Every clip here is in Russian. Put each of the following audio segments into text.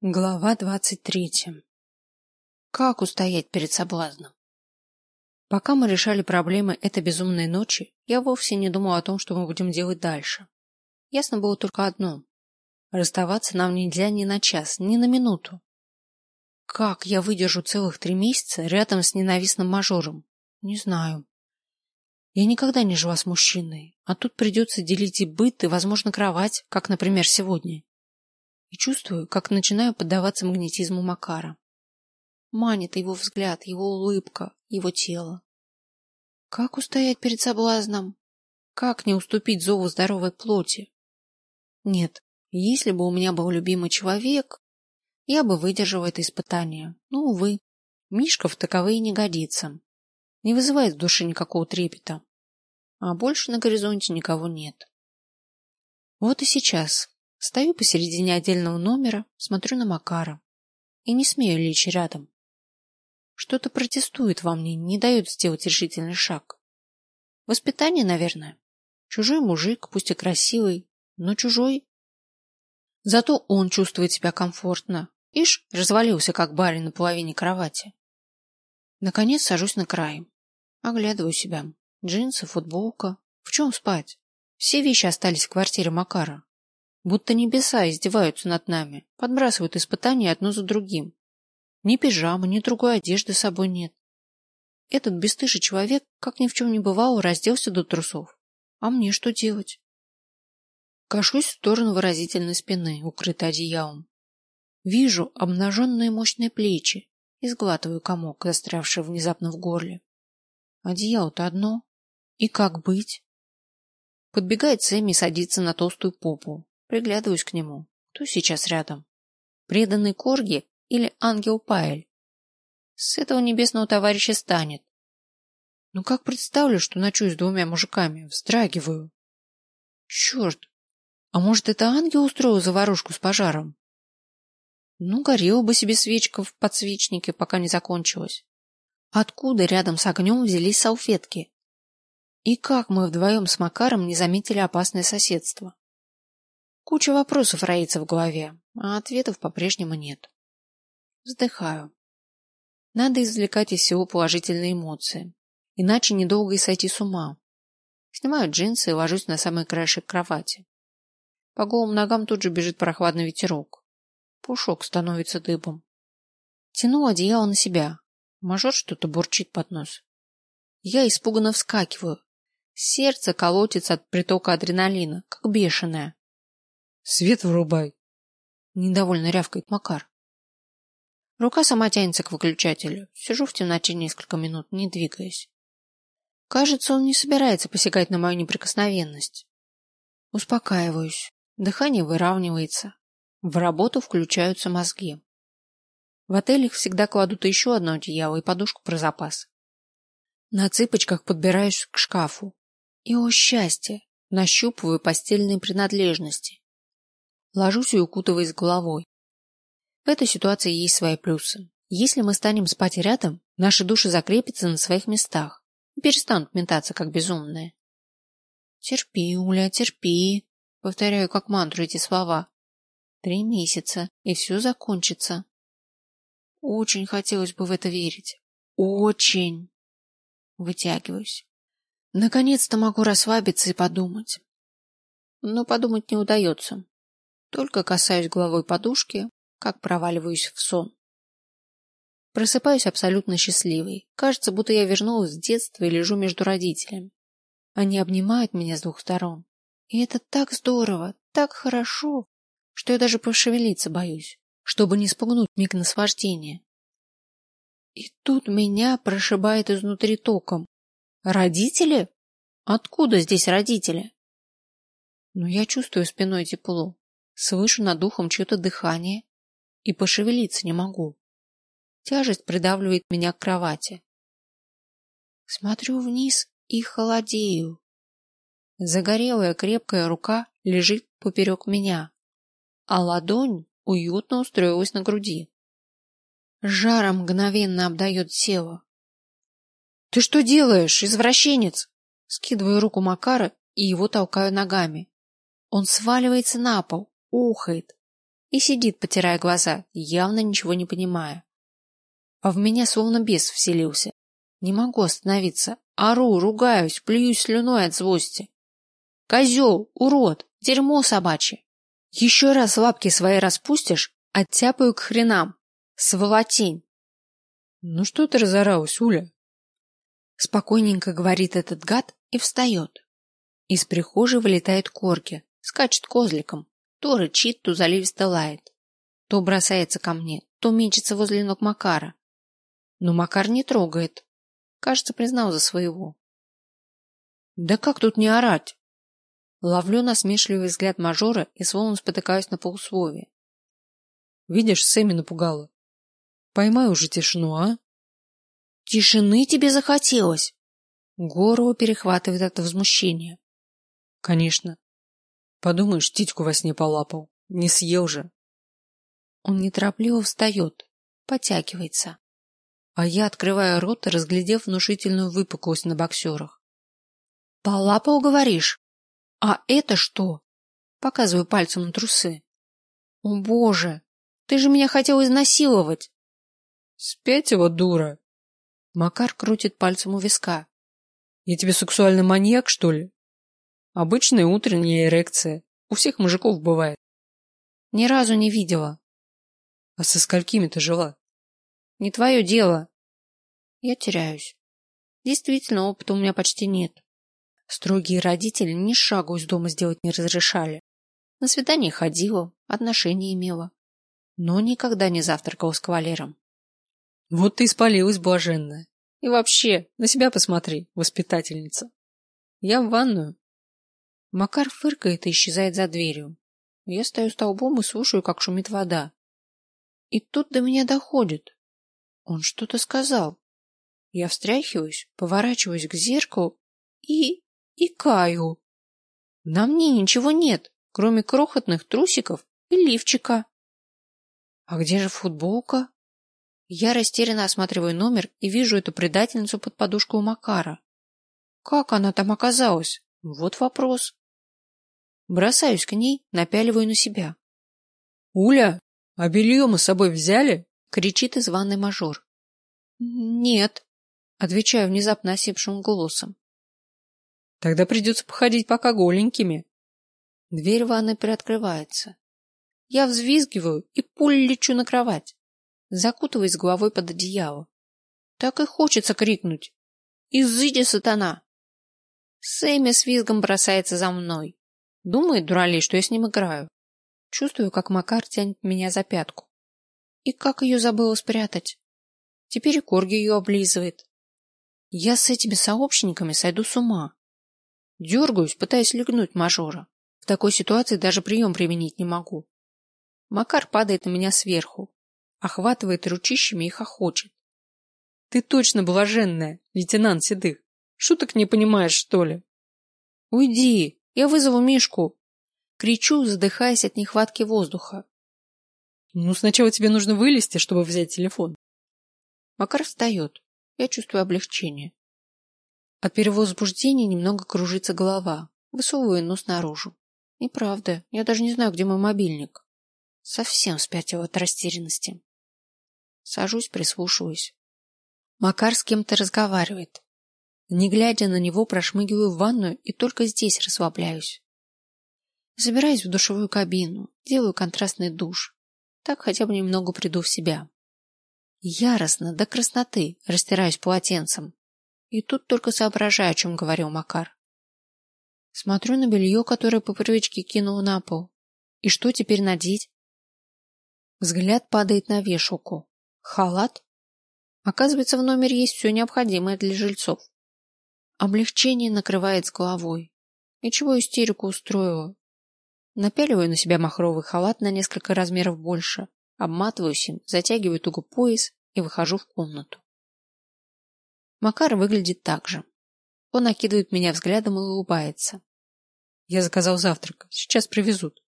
Глава двадцать третья. Как устоять перед соблазном? Пока мы решали проблемы этой безумной ночи, я вовсе не думал о том, что мы будем делать дальше. Ясно было только одно. Расставаться нам нельзя ни на час, ни на минуту. Как я выдержу целых три месяца рядом с ненавистным мажором? Не знаю. Я никогда не жила с мужчиной, а тут придется делить и быт, и, возможно, кровать, как, например, сегодня и чувствую, как начинаю поддаваться магнетизму Макара. Манит его взгляд, его улыбка, его тело. Как устоять перед соблазном? Как не уступить зову здоровой плоти? Нет, если бы у меня был любимый человек, я бы выдержала это испытание. Но, увы, Мишка в таковые не годится. Не вызывает в душе никакого трепета. А больше на горизонте никого нет. Вот и сейчас Стою посередине отдельного номера, смотрю на Макара и не смею лечь рядом. Что-то протестует во мне, не дает сделать решительный шаг. Воспитание, наверное. Чужой мужик, пусть и красивый, но чужой. Зато он чувствует себя комфортно. Ишь, развалился, как барин на половине кровати. Наконец сажусь на край. Оглядываю себя. Джинсы, футболка. В чем спать? Все вещи остались в квартире Макара. Будто небеса издеваются над нами, подбрасывают испытания одно за другим. Ни пижамы, ни другой одежды с собой нет. Этот бесстыжий человек, как ни в чем не бывало, разделся до трусов. А мне что делать? Кашусь в сторону выразительной спины, укрытой одеялом. Вижу обнаженные мощные плечи и сглатываю комок, застрявший внезапно в горле. Одеяло-то одно. И как быть? Подбегает Сэмми и садится на толстую попу, Приглядываюсь к нему. Кто сейчас рядом? Преданный Корги или ангел Паэль? С этого небесного товарища станет. Ну как представлю, что ночую с двумя мужиками, вздрагиваю. Черт! А может, это ангел устроил заварушку с пожаром? Ну, горела бы себе свечка в подсвечнике, пока не закончилась. Откуда рядом с огнем взялись салфетки? И как мы вдвоем с Макаром не заметили опасное соседство? Куча вопросов роится в голове, а ответов по-прежнему нет. Вздыхаю. Надо извлекать из всего положительные эмоции, иначе недолго и сойти с ума. Снимаю джинсы и ложусь на самый краешек кровати. По голым ногам тут же бежит прохладный ветерок. Пушок становится дыбом. Тяну одеяло на себя. Мажор что-то бурчит под нос. Я испуганно вскакиваю. Сердце колотится от притока адреналина, как бешеное. Свет врубай. Недовольно рявкает Макар. Рука сама тянется к выключателю. Сижу в темноте несколько минут, не двигаясь. Кажется, он не собирается посягать на мою неприкосновенность. Успокаиваюсь. Дыхание выравнивается. В работу включаются мозги. В отелях всегда кладут еще одно одеяло и подушку про запас. На цыпочках подбираюсь к шкафу. И, о счастье, нащупываю постельные принадлежности. Ложусь и укутываюсь головой. В этой ситуации есть свои плюсы. Если мы станем спать рядом, наши души закрепятся на своих местах и перестанут метаться, как безумные. Терпи, Уля, терпи. Повторяю как мантру эти слова. Три месяца, и все закончится. Очень хотелось бы в это верить. Очень. Вытягиваюсь. Наконец-то могу расслабиться и подумать. Но подумать не удается. Только касаюсь головой подушки, как проваливаюсь в сон. Просыпаюсь абсолютно счастливой. Кажется, будто я вернулась в детство и лежу между родителями. Они обнимают меня с двух сторон. И это так здорово, так хорошо, что я даже пошевелиться боюсь, чтобы не спугнуть миг наслаждения. И тут меня прошибает изнутри током. Родители? Откуда здесь родители? Но я чувствую спиной тепло. Слышу над ухом чье-то дыхание и пошевелиться не могу. Тяжесть придавливает меня к кровати. Смотрю вниз и холодею. Загорелая крепкая рука лежит поперек меня, а ладонь уютно устроилась на груди. Жаром мгновенно обдает тело. — Ты что делаешь, извращенец? Скидываю руку Макара и его толкаю ногами. Он сваливается на пол, ухает. и сидит, потирая глаза, явно ничего не понимая. А в меня словно бес вселился. Не могу остановиться. Ору, ругаюсь, плююсь слюной от злости. Козел, урод, дерьмо собачье. Еще раз лапки свои распустишь, оттяпаю к хренам. Сволотень. Ну что ты разоралась, Уля? Спокойненько говорит этот гад и встает. Из прихожей вылетает Корки, скачет козликом, то рычит, то заливисто лает. То бросается ко мне, то мечется возле ног Макара. Но Макар не трогает. Кажется, признал за своего. Да как тут не орать? Ловлю насмешливый взгляд мажора и словно спотыкаюсь на полусловие. Видишь, Сэмми напугала. Поймай уже тишину, а? Тишины тебе захотелось? Горло перехватывает от возмущения. Конечно. Подумаешь, титьку во сне полапал. Не съел же. Он неторопливо встает, потягивается. А я открываю рот, разглядев внушительную выпуклость на боксерах. Полапал, говоришь? А это что? Показываю пальцем на трусы. О, боже! Ты же меня хотел изнасиловать. Спятила, дура. Макар крутит пальцем у виска. Я тебе сексуальный маньяк, что ли? Обычная утренняя эрекция. У всех мужиков бывает. Ни разу не видела. А со сколькими ты жила? Не твое дело. Я теряюсь. Действительно, опыта у меня почти нет. Строгие родители ни шагу из дома сделать не разрешали. На свидание ходила, отношения имела. Но никогда не завтракала с кавалером. Вот ты испалилась, блаженная. И вообще, на себя посмотри, воспитательница. Я в ванную. Макар фыркает и исчезает за дверью. Я стою столбом и слушаю, как шумит вода. И тут до меня доходит. Он что-то сказал. Я встряхиваюсь, поворачиваюсь к зеркалу и... и каю. На мне ничего нет, кроме крохотных трусиков и лифчика. А где же футболка? Я растерянно осматриваю номер и вижу эту предательницу под подушку у Макара. Как она там оказалась? Вот вопрос. Бросаюсь к ней, напяливаю на себя. Уля, а белье мы с собой взяли? кричит из ванной мажор. Нет, отвечаю внезапно осипшим голосом. Тогда придется походить пока голенькими. Дверь ванной приоткрывается. Я взвизгиваю и пулей лечу на кровать закутываясь головой под одеяло. Так и хочется крикнуть. «Изыди, сатана!» Сэмми с визгом бросается за мной. Думает, дуралей, что я с ним играю. Чувствую, как Макар тянет меня за пятку. И как ее забыла спрятать. Теперь и Корги ее облизывает. Я с этими сообщниками сойду с ума. Дергаюсь, пытаясь легнуть мажора. В такой ситуации даже прием применить не могу. Макар падает на меня сверху, охватывает ручищами и хохочет. Ты точно блаженная, лейтенант Седых. Шуток не понимаешь, что ли? Уйди, я вызову Мишку. Кричу, задыхаясь от нехватки воздуха. Ну, сначала тебе нужно вылезти, чтобы взять телефон. Макар встает. Я чувствую облегчение. От перевозбуждения немного кружится голова. Высовываю нос наружу. Неправда, я даже не знаю, где мой мобильник. Совсем спятила от растерянности. Сажусь, прислушиваюсь. Макар с кем-то разговаривает. Не глядя на него, прошмыгиваю в ванную и только здесь расслабляюсь. Забираюсь в душевую кабину, делаю контрастный душ. Так хотя бы немного приду в себя. Яростно, до красноты, растираюсь полотенцем. И тут только соображаю, о чем говорил Макар. Смотрю на белье, которое по привычке кинул на пол. И что теперь надеть? Взгляд падает на вешалку. Халат? Оказывается, в номере есть все необходимое для жильцов. Облегчение накрывает с головой. И чего истерику устроила? Напяливаю на себя махровый халат на несколько размеров больше, обматываюсь им, затягиваю туго пояс и выхожу в комнату. Макар выглядит так же. Он окидывает меня взглядом и улыбается. Я заказал завтрак. Сейчас привезут.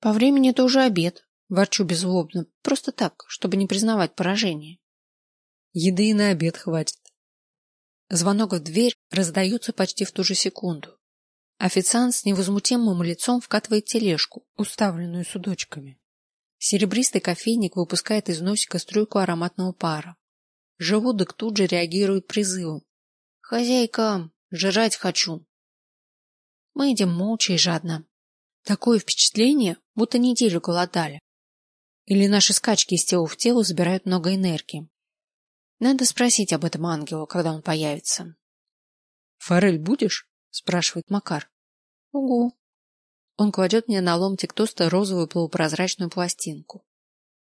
По времени это уже обед, Ворчу беззлобно, просто так, чтобы не признавать поражение. Еды и на обед хватит. Звонок в дверь раздается почти в ту же секунду. Официант с невозмутимым лицом вкатывает тележку, уставленную судочками. Серебристый кофейник выпускает из носика струйку ароматного пара. Желудок тут же реагирует призывом. «Хозяйка, жрать хочу!» Мы едем молча и жадно. Такое впечатление, будто неделю голодали. Или наши скачки из тела в тело забирают много энергии. Надо спросить об этом ангелу, когда он появится. Форель будешь? спрашивает Макар. Угу. Он кладет мне на ломтик тоста розовую полупрозрачную пластинку.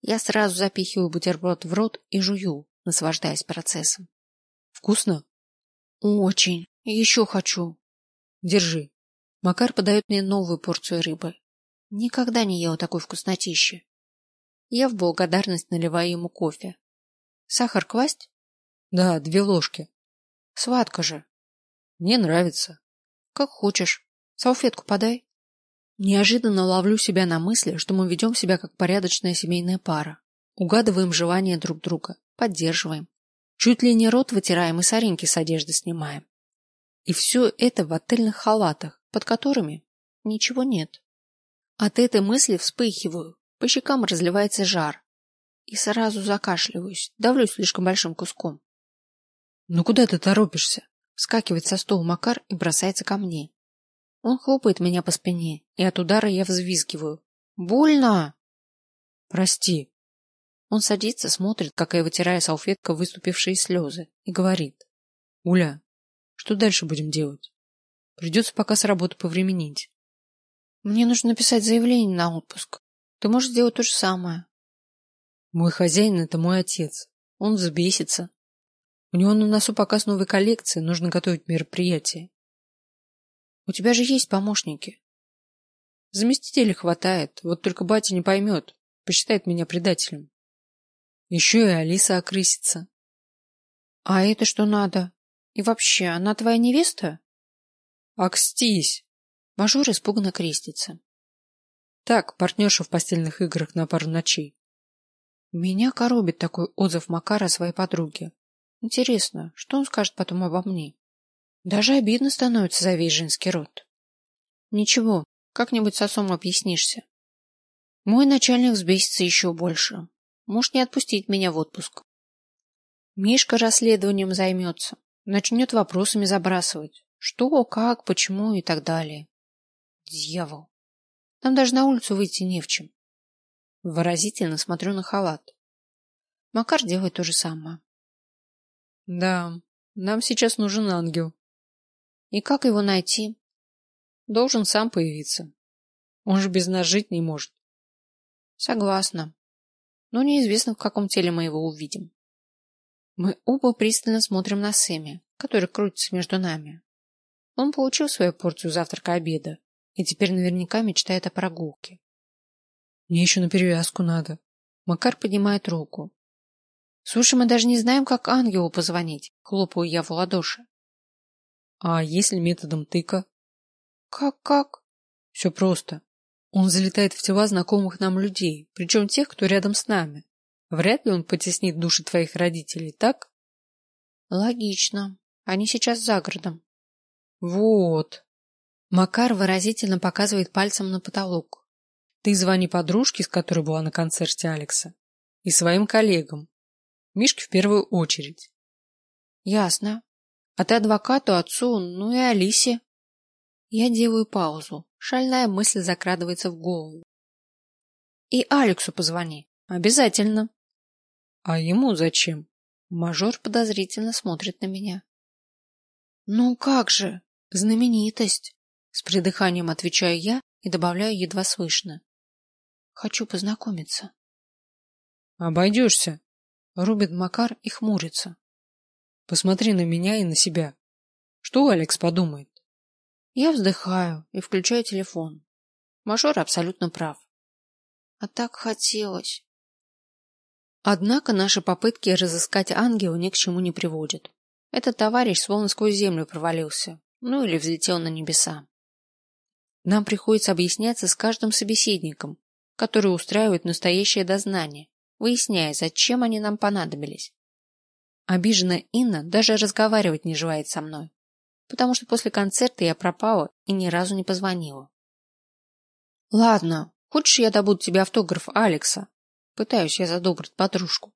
Я сразу запихиваю бутерброд в рот и жую, наслаждаясь процессом. Вкусно? Очень. Еще хочу. Держи. Макар подает мне новую порцию рыбы. Никогда не ел такой вкуснотищи. Я в благодарность наливаю ему кофе. Сахар класть? Да, две ложки. Сладко же. Мне нравится. Как хочешь. Салфетку подай. Неожиданно ловлю себя на мысли, что мы ведем себя как порядочная семейная пара. Угадываем желания друг друга, поддерживаем. Чуть ли не рот вытираем и соринки с одежды снимаем. И все это в отельных халатах, под которыми ничего нет. От этой мысли вспыхиваю, по щекам разливается жар. И сразу закашливаюсь, давлюсь слишком большим куском. Ну куда ты торопишься? Вскакивает со стола Макар и бросается ко мне. Он хлопает меня по спине, и от удара я взвизгиваю. Больно! Прости. Он садится, смотрит, как я вытираю салфеткой выступившие слезы, и говорит. Уля, что дальше будем делать? Придется пока с работы повременить. Мне нужно написать заявление на отпуск. Ты можешь сделать то же самое. Мой хозяин — это мой отец. Он взбесится. У него на носу показ новой коллекции, нужно готовить мероприятие. У тебя же есть помощники. Заместителей хватает, вот только батя не поймет, посчитает меня предателем. Еще и Алиса окрысится. А это что надо? И вообще, она твоя невеста? Акстись! Мажор испуганно крестится. Так, партнерша в постельных играх на пару ночей. Меня коробит такой отзыв Макара о своей подруге. Интересно, что он скажет потом обо мне? Даже обидно становится за весь женский род. Ничего, как-нибудь с отцом объяснишься. Мой начальник взбесится еще больше. Может не отпустить меня в отпуск. Мишка расследованием займется, начнет вопросами забрасывать. Что, как, почему и так далее. Дьявол. Нам даже на улицу выйти не в чем. Выразительно смотрю на халат. Макар делает то же самое. Да, нам сейчас нужен ангел. И как его найти? Должен сам появиться. Он же без нас жить не может. Согласна. Но неизвестно, в каком теле мы его увидим. Мы оба пристально смотрим на Сэмми, который крутится между нами. Он получил свою порцию завтрака-обеда и теперь наверняка мечтает о прогулке. Мне еще на перевязку надо. Макар поднимает руку. Слушай, мы даже не знаем, как ангелу позвонить. Хлопаю я в ладоши. А если методом тыка? Как-как? Все просто. Он залетает в тела знакомых нам людей, причем тех, кто рядом с нами. Вряд ли он потеснит души твоих родителей, так? Логично. Они сейчас за городом. Вот. Макар выразительно показывает пальцем на потолок. Ты звони подружке, с которой была на концерте Алекса, и своим коллегам. Мишке в первую очередь. Ясно. А ты адвокату, отцу, ну и Алисе. Я делаю паузу. Шальная мысль закрадывается в голову. И Алексу позвони. Обязательно. А ему зачем? Мажор подозрительно смотрит на меня. Ну как же? Знаменитость. С придыханием отвечаю я и добавляю едва слышно. Хочу познакомиться. Обойдешься. Рубит Макар и хмурится. Посмотри на меня и на себя. Что Алекс подумает? Я вздыхаю и включаю телефон. Мажор абсолютно прав. А так хотелось. Однако наши попытки разыскать ангела ни к чему не приводят. Этот товарищ словно сквозь землю провалился, ну или взлетел на небеса. Нам приходится объясняться с каждым собеседником, который устраивает настоящее дознание, выясняя, зачем они нам понадобились. Обиженная Инна даже разговаривать не желает со мной. потому что после концерта я пропала и ни разу не позвонила. Ладно, хочешь, я добуду тебе автограф Алекса? Пытаюсь я задобрить подружку.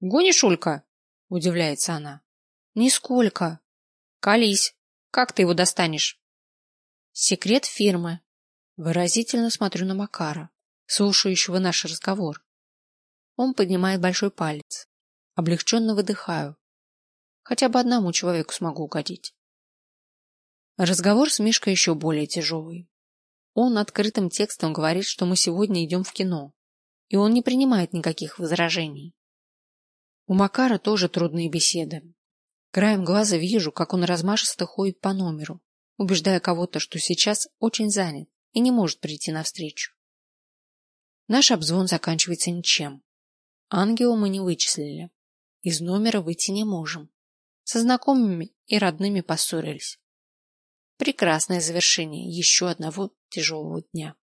Гонишь, Улька? Удивляется она. Нисколько. Колись. Как ты его достанешь? Секрет фирмы. Выразительно смотрю на Макара, слушающего наш разговор. Он поднимает большой палец. Облегченно выдыхаю. Хотя бы одному человеку смогу угодить. Разговор с Мишкой еще более тяжелый. Он открытым текстом говорит, что мы сегодня идем в кино, и он не принимает никаких возражений. У Макара тоже трудные беседы. Краем глаза вижу, как он размашисто ходит по номеру, убеждая кого-то, что сейчас очень занят и не может прийти навстречу. Наш обзвон заканчивается ничем. Ангела мы не вычислили. Из номера выйти не можем. Со знакомыми и родными поссорились. Прекрасное завершение еще одного тяжелого дня.